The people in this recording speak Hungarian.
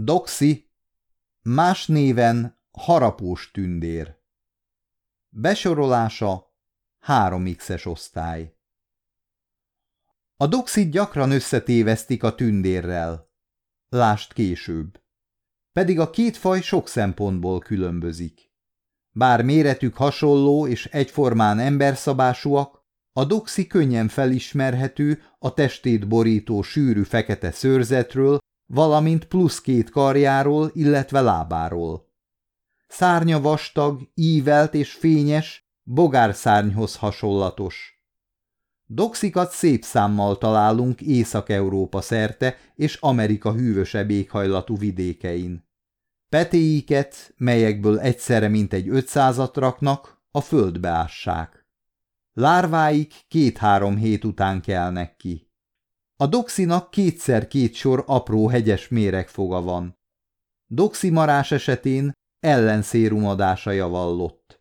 Doxi, más néven harapós tündér. Besorolása 3x-es osztály. A doxit gyakran összetévesztik a tündérrel. Lást később. Pedig a két faj sok szempontból különbözik. Bár méretük hasonló és egyformán emberszabásúak, a doxi könnyen felismerhető a testét borító sűrű fekete szőrzetről, valamint plusz két karjáról, illetve lábáról. Szárnya vastag, ívelt és fényes, bogárszárnyhoz hasonlatos. Doxikat szép számmal találunk Észak-Európa szerte és Amerika hűvösebb éghajlatú vidékein. Petéiket, melyekből egyszerre mintegy ötszázat raknak, a földbe ássák. Lárváik két-három hét után kelnek ki. A doxinak kétszer két sor apró hegyes méregfoga van. Doximarás esetén ellenszérumadása javallott.